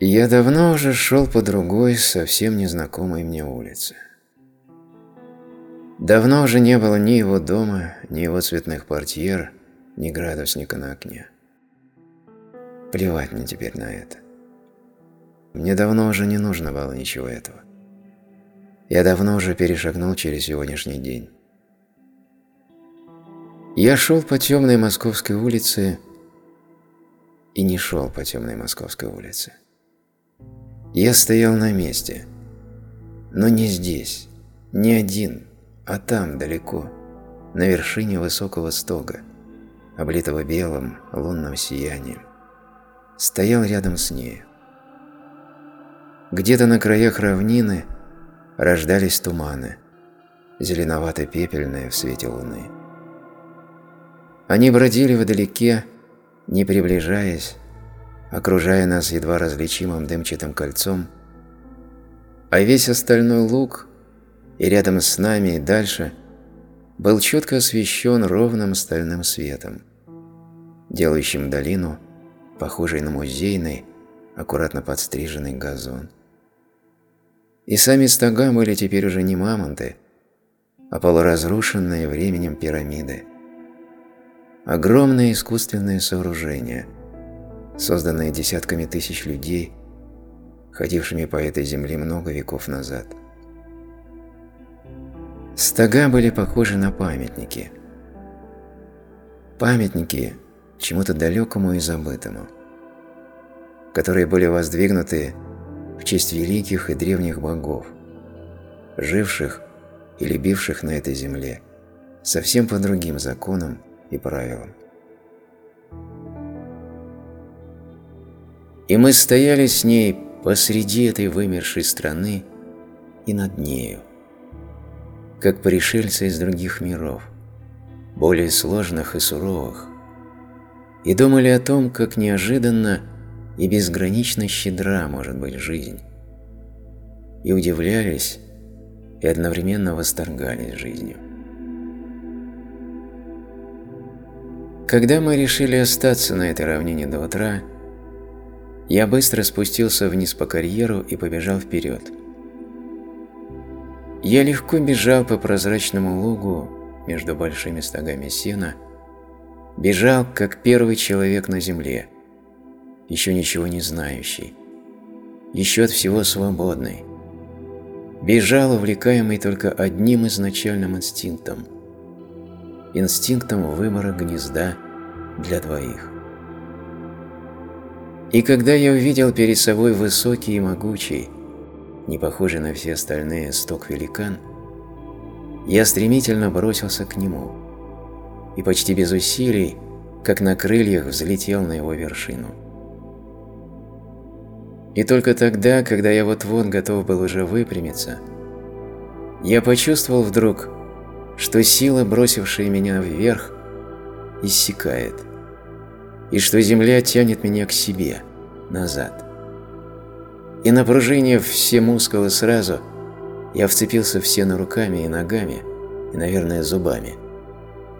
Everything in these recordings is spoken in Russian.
Я давно уже шел по другой, совсем незнакомой мне улице. Давно уже не было ни его дома, ни его цветных портьер, ни градусника на окне. Плевать мне теперь на это. Мне давно уже не нужно было ничего этого. Я давно уже перешагнул через сегодняшний день. Я шел по темной московской улице и не шел по темной московской улице. Я стоял на месте, но не здесь, не один, а там, далеко, на вершине высокого стога, облитого белым лунным сиянием. Стоял рядом с ней. Где-то на краях равнины рождались туманы, зеленовато-пепельные в свете луны. Они бродили вдалеке, не приближаясь, окружая нас едва различимым дымчатым кольцом, а весь остальной луг и рядом с нами и дальше был четко освещен ровным стальным светом, делающим долину похожей на музейный, аккуратно подстриженный газон. И сами стога были теперь уже не мамонты, а полуразрушенные временем пирамиды. Огромное искусственное сооружение – созданные десятками тысяч людей, ходившими по этой земле много веков назад. Стога были похожи на памятники. Памятники чему-то далекому и забытому, которые были воздвигнуты в честь великих и древних богов, живших и любивших на этой земле совсем по другим законам и правилам. И мы стояли с ней посреди этой вымершей страны и над нею, как пришельцы из других миров, более сложных и суровых, и думали о том, как неожиданно и безгранично щедра может быть жизнь, и удивлялись, и одновременно восторгались жизнью. Когда мы решили остаться на этой равнине до утра, я быстро спустился вниз по карьеру и побежал вперед. Я легко бежал по прозрачному лугу между большими стогами сена, бежал, как первый человек на земле, еще ничего не знающий, еще от всего свободный. Бежал, увлекаемый только одним изначальным инстинктом – инстинктом выбора гнезда для двоих. И когда я увидел перед собой высокий и могучий, не похожий на все остальные сток-великан, я стремительно бросился к нему и почти без усилий, как на крыльях, взлетел на его вершину. И только тогда, когда я вот-вот готов был уже выпрямиться, я почувствовал вдруг, что сила, бросившая меня вверх, иссякает и что земля тянет меня к себе, назад. И напружинив все мускулы сразу, я вцепился в стену руками и ногами, и, наверное, зубами,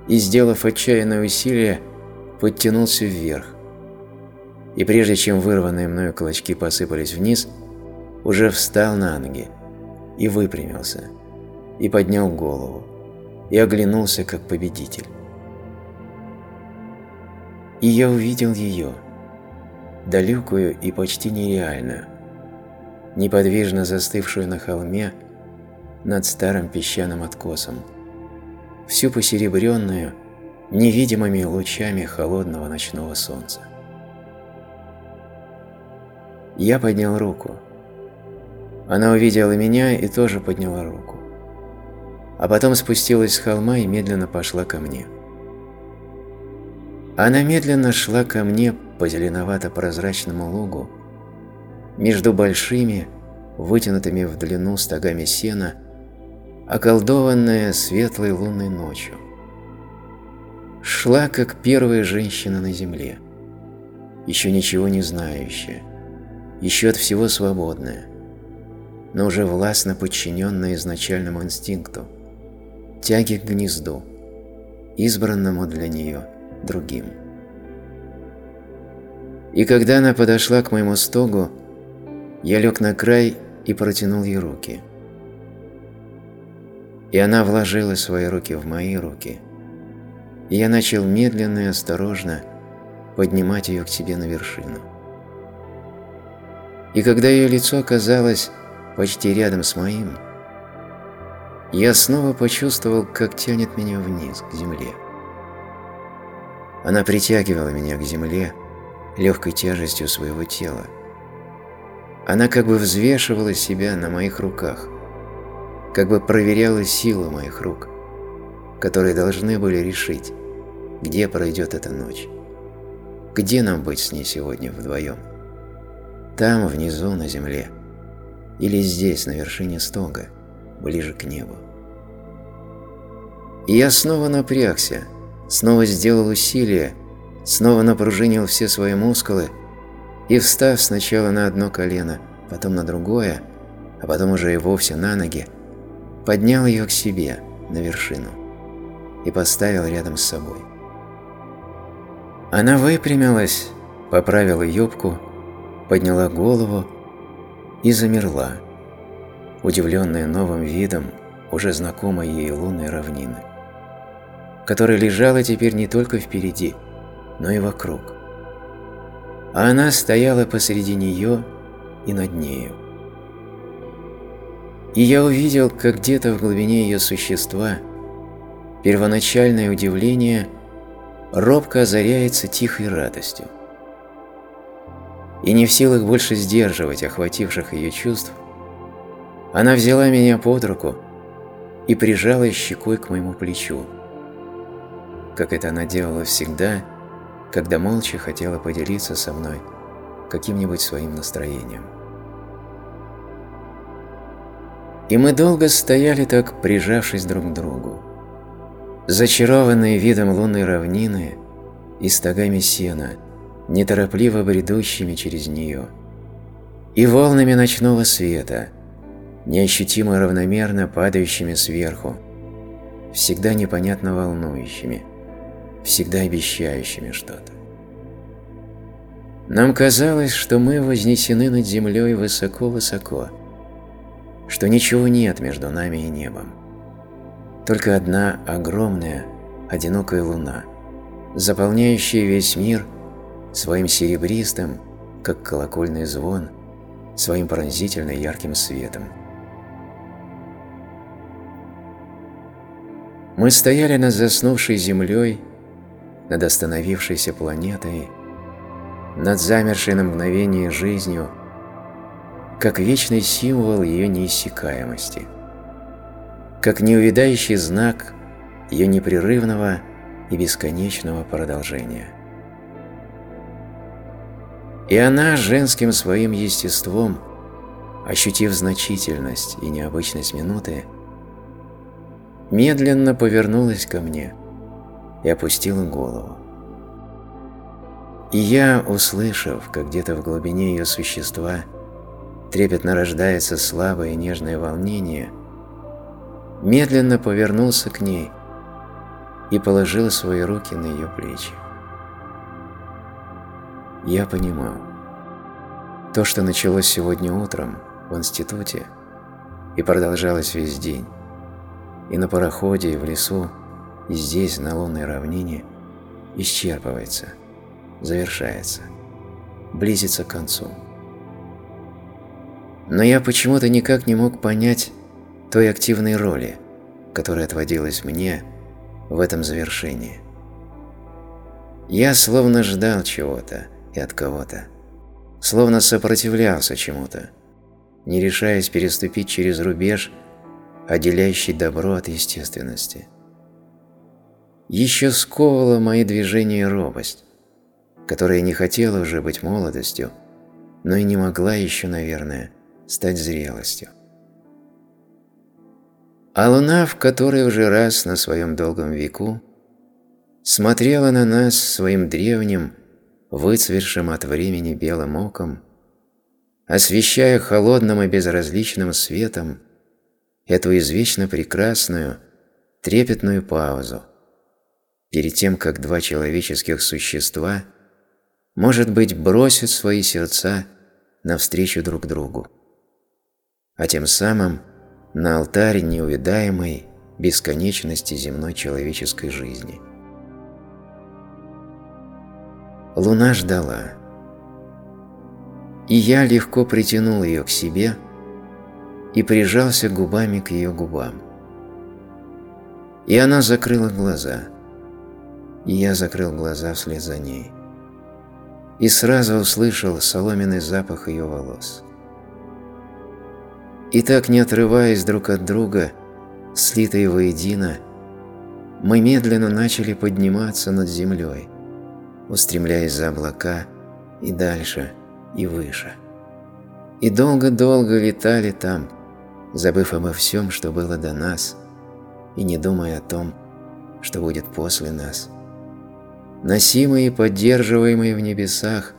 и, сделав отчаянное усилие, подтянулся вверх. И прежде чем вырванные мною клочки посыпались вниз, уже встал на ноги и выпрямился, и поднял голову, и оглянулся как победитель. И я увидел ее, далекую и почти нереальную, неподвижно застывшую на холме над старым песчаным откосом, всю посеребренную невидимыми лучами холодного ночного солнца. Я поднял руку. Она увидела меня и тоже подняла руку. А потом спустилась с холма и медленно пошла ко мне. Она медленно шла ко мне по зеленовато-прозрачному лугу, между большими, вытянутыми в длину стогами сена, околдованная светлой лунной ночью. Шла, как первая женщина на земле, еще ничего не знающая, еще от всего свободная, но уже властно подчиненная изначальному инстинкту, тяге к гнезду, избранному для нее – другим. И когда она подошла к моему стогу, Я лег на край и протянул ей руки. И она вложила свои руки в мои руки. И я начал медленно и осторожно поднимать ее к себе на вершину. И когда ее лицо оказалось почти рядом с моим, я снова почувствовал, как тянет меня вниз, к земле. Она притягивала меня к земле легкой тяжестью своего тела. Она как бы взвешивала себя на моих руках, как бы проверяла силу моих рук, которые должны были решить, где пройдет эта ночь, где нам быть с ней сегодня вдвоем. Там, внизу, на земле, или здесь, на вершине стога, ближе к небу. И я снова напрягся, снова сделал усилие, снова напружинил все свои мускулы и, встав сначала на одно колено, потом на другое, а потом уже и вовсе на ноги, поднял ее к себе на вершину и поставил рядом с собой. Она выпрямилась, поправила юбку, подняла голову и замерла, удивленная новым видом уже знакомой ей лунной равнины которая лежала теперь не только впереди, но и вокруг. А она стояла посреди нее и над нею. И я увидел, как где-то в глубине ее существа первоначальное удивление робко озаряется тихой радостью. И не в силах больше сдерживать охвативших ее чувств, она взяла меня под руку и прижала щекой к моему плечу как это она делала всегда, когда молча хотела поделиться со мной каким-нибудь своим настроением. И мы долго стояли так, прижавшись друг к другу, зачарованные видом лунной равнины и стогами сена, неторопливо бредущими через нее, и волнами ночного света, неощутимо равномерно падающими сверху, всегда непонятно волнующими – всегда обещающими что-то. Нам казалось, что мы вознесены над землей высоко-высоко, что ничего нет между нами и небом. Только одна огромная, одинокая луна, заполняющая весь мир своим серебристым, как колокольный звон, своим пронзительно ярким светом. Мы стояли над заснувшей землей над остановившейся планетой, над замершей на мгновение жизнью, как вечный символ ее неиссякаемости, как неувидающий знак ее непрерывного и бесконечного продолжения. И она женским своим естеством, ощутив значительность и необычность минуты, медленно повернулась ко мне – и опустила голову. И я, услышав, как где-то в глубине ее существа трепетно рождается слабое и нежное волнение, медленно повернулся к ней и положил свои руки на ее плечи. Я понимал, то, что началось сегодня утром в институте и продолжалось весь день, и на пароходе, и в лесу, здесь, на лунной равнине, исчерпывается, завершается, близится к концу. Но я почему-то никак не мог понять той активной роли, которая отводилась мне в этом завершении. Я словно ждал чего-то и от кого-то, словно сопротивлялся чему-то, не решаясь переступить через рубеж, отделяющий добро от естественности еще сковывала мои движения робость, которая не хотела уже быть молодостью, но и не могла еще, наверное, стать зрелостью. А луна, в которой уже раз на своем долгом веку смотрела на нас своим древним, выцветшим от времени белым оком, освещая холодным и безразличным светом эту извечно прекрасную, трепетную паузу, перед тем, как два человеческих существа, может быть, бросят свои сердца навстречу друг другу, а тем самым на алтарь неувидаемой бесконечности земной человеческой жизни. Луна ждала. И я легко притянул ее к себе и прижался губами к ее губам. И она закрыла глаза, и я закрыл глаза вслед за ней. И сразу услышал соломенный запах ее волос. И так, не отрываясь друг от друга, слитые воедино, мы медленно начали подниматься над землей, устремляясь за облака и дальше, и выше. И долго-долго летали там, забыв обо всем, что было до нас, и не думая о том, что будет после нас. Носимые и поддерживаемые в небесах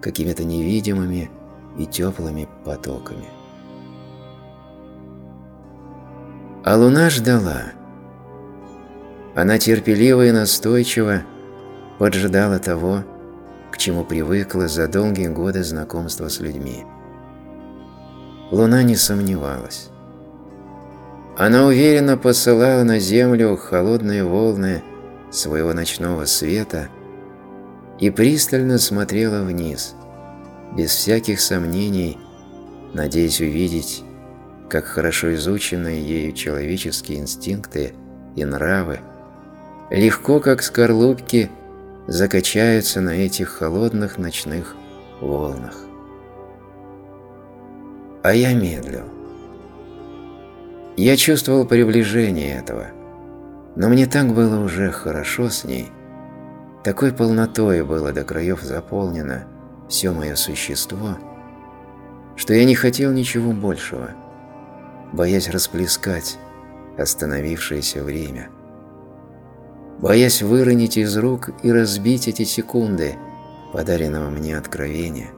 какими-то невидимыми и теплыми потоками. А луна ждала. Она терпеливо и настойчиво поджидала того, к чему привыкла за долгие годы знакомства с людьми. Луна не сомневалась. Она уверенно посылала на землю холодные волны своего ночного света и пристально смотрела вниз, без всяких сомнений, надеясь увидеть как хорошо изученные ею человеческие инстинкты и нравы, легко как скорлупки закачаются на этих холодных ночных волнах. А я медлил. Я чувствовал приближение этого, но мне так было уже хорошо с ней, такой полнотой было до краев заполнено все мое существо, что я не хотел ничего большего – боясь расплескать остановившееся время, боясь выронить из рук и разбить эти секунды подаренного мне откровения.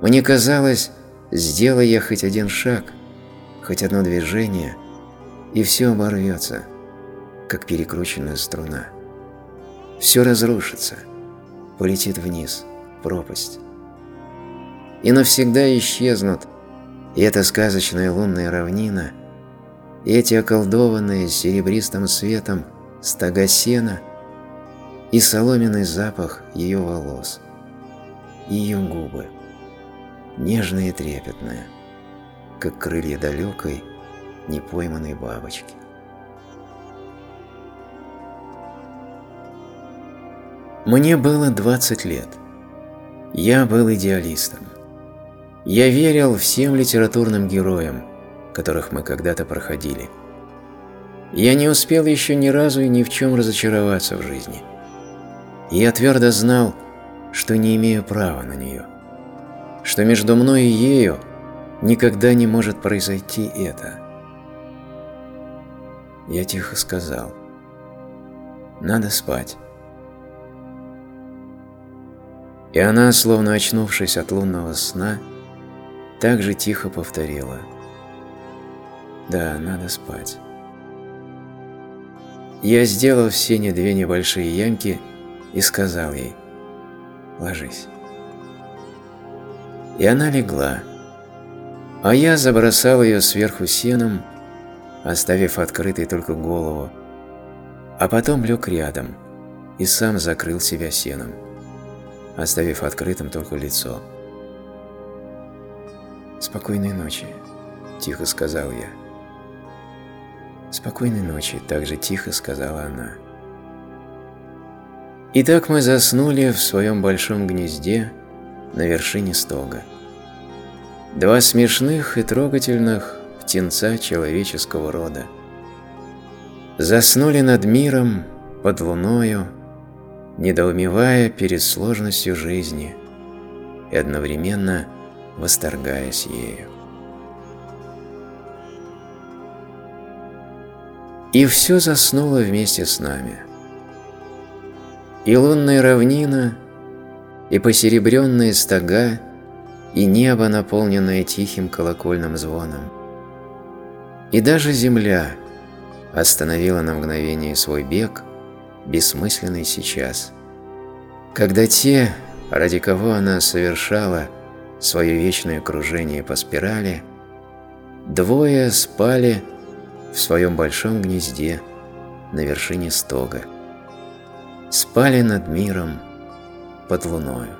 Мне казалось, сделай я хоть один шаг, хоть одно движение, и все оборвется, как перекрученная струна. Все разрушится, полетит вниз, пропасть. И навсегда исчезнут и эта сказочная лунная равнина, и эти околдованные серебристым светом стога сена и соломенный запах ее волос, ее губы, нежные и трепетные, как крылья далекой, непойманной бабочки. Мне было 20 лет. Я был идеалистом. Я верил всем литературным героям, которых мы когда-то проходили. Я не успел еще ни разу и ни в чем разочароваться в жизни. Я твердо знал, что не имею права на нее, что между мной и ею никогда не может произойти это. Я тихо сказал, «Надо спать». И она, словно очнувшись от лунного сна, так же тихо повторила. «Да, надо спать». Я сделал в сене две небольшие ямки и сказал ей «Ложись». И она легла, а я забросал ее сверху сеном, оставив открытой только голову, а потом лег рядом и сам закрыл себя сеном, оставив открытым только лицо. «Спокойной ночи», – тихо сказал я. «Спокойной ночи», – также тихо сказала она. И так мы заснули в своем большом гнезде на вершине стога. Два смешных и трогательных птенца человеческого рода. Заснули над миром, под луною, недоумевая перед сложностью жизни и одновременно – восторгаясь ею. И все заснуло вместе с нами. И лунная равнина, и посеребренные стога, и небо, наполненное тихим колокольным звоном. И даже земля остановила на мгновение свой бег, бессмысленный сейчас, когда те, ради кого она совершала свое вечное кружение по спирали, двое спали в своем большом гнезде на вершине стога. Спали над миром под луною.